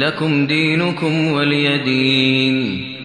لَكُمْ دِينُكُمْ وَلِيَ دِينِ.